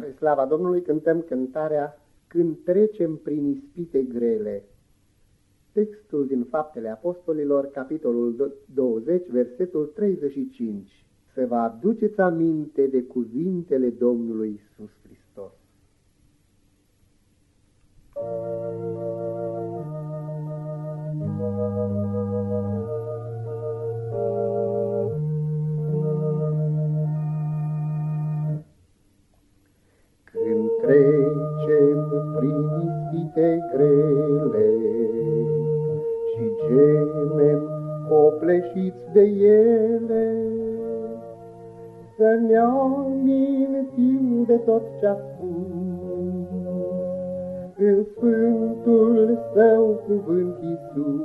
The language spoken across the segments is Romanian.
Spre slava Domnului cântăm cântarea Când trecem prin ispite grele. Textul din Faptele Apostolilor, capitolul 20, versetul 35. Să vă aduceți aminte de cuvintele Domnului Isus Hristos. Prin ispite grele și gemem copleșiți de ele. Să ne amintim de tot ce-a spus în Sfântul Său cuvânt Iisus.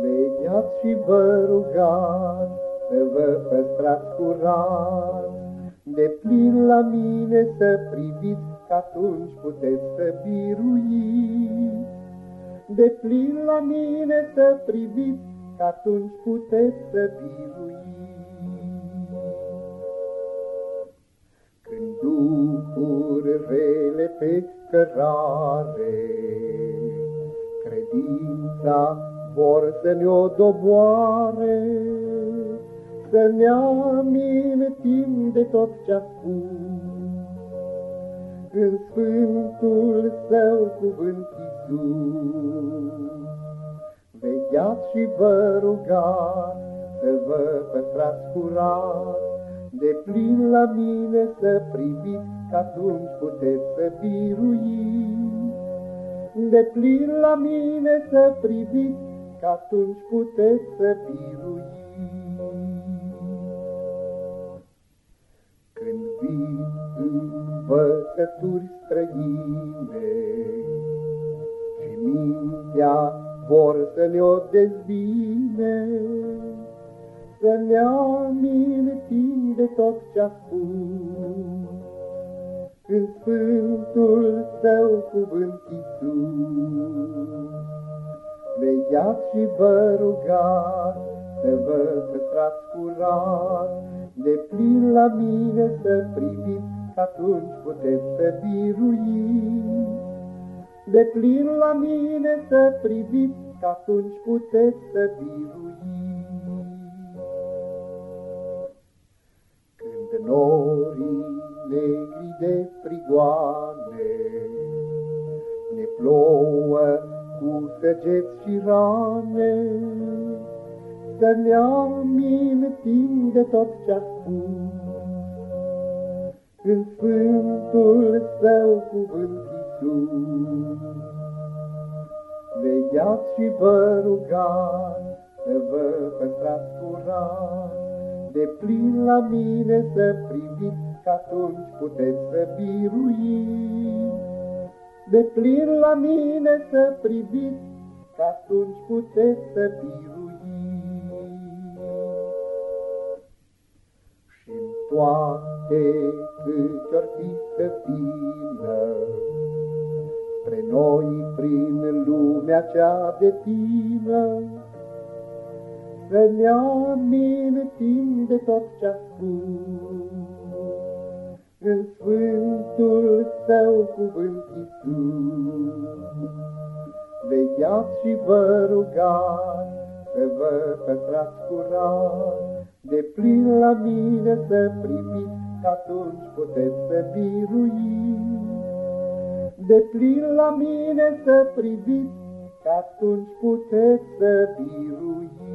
Vegheați și vă rugați să vă păstrați curat, de plin la mine să priviți, că atunci puteți să biruiți. De plin la mine să priviți, că atunci puteți să biruiți. Când duhuri rele pe cărare, credința vor să ne-o doboare, să ne amintim de tot ce-a spus. În Sfântul Său cuvânt Iisus, Vegheați și vă rugați să vă păstrați curat, De plin la mine să priviți, că atunci puteți să biruiți. De plin la mine să priviți, că atunci puteți să biruiți. Învățături străine și mintea vor să ne-o dezbine, să ne amintim de tot ce-a spus. În Sfântul Său cuvânt Iisus, Vegheați și vă rugați să vă păstrați curat, de plin la mine să priviți că atunci puteți să biruiți. De plin la mine să priviți, că atunci puteți să biruiți. Când norii negri de prigoane ne plouă cu săgeți și rane, să ne amintim de tot ce-a spus în Sfântul Său cuvânt Iisus. Vegheați și vă rugați să vă păstrați curat, de plin la mine să priviți, că atunci puteți să biruiți. De plin la mine să priviți, că atunci puteți să biruiți. Și toate cât-or fi să vină, Spre noi prin lumea cea de tină, Să ne amintim de tot ce-a spus. În Sfântul Său cuvânt Iisus, Vegheați și vă rugați să vă păstrați curat, De plin la mine să priviți, că atunci puteți să biruiți. De plin la mine să priviți, că atunci puteți să biruiți.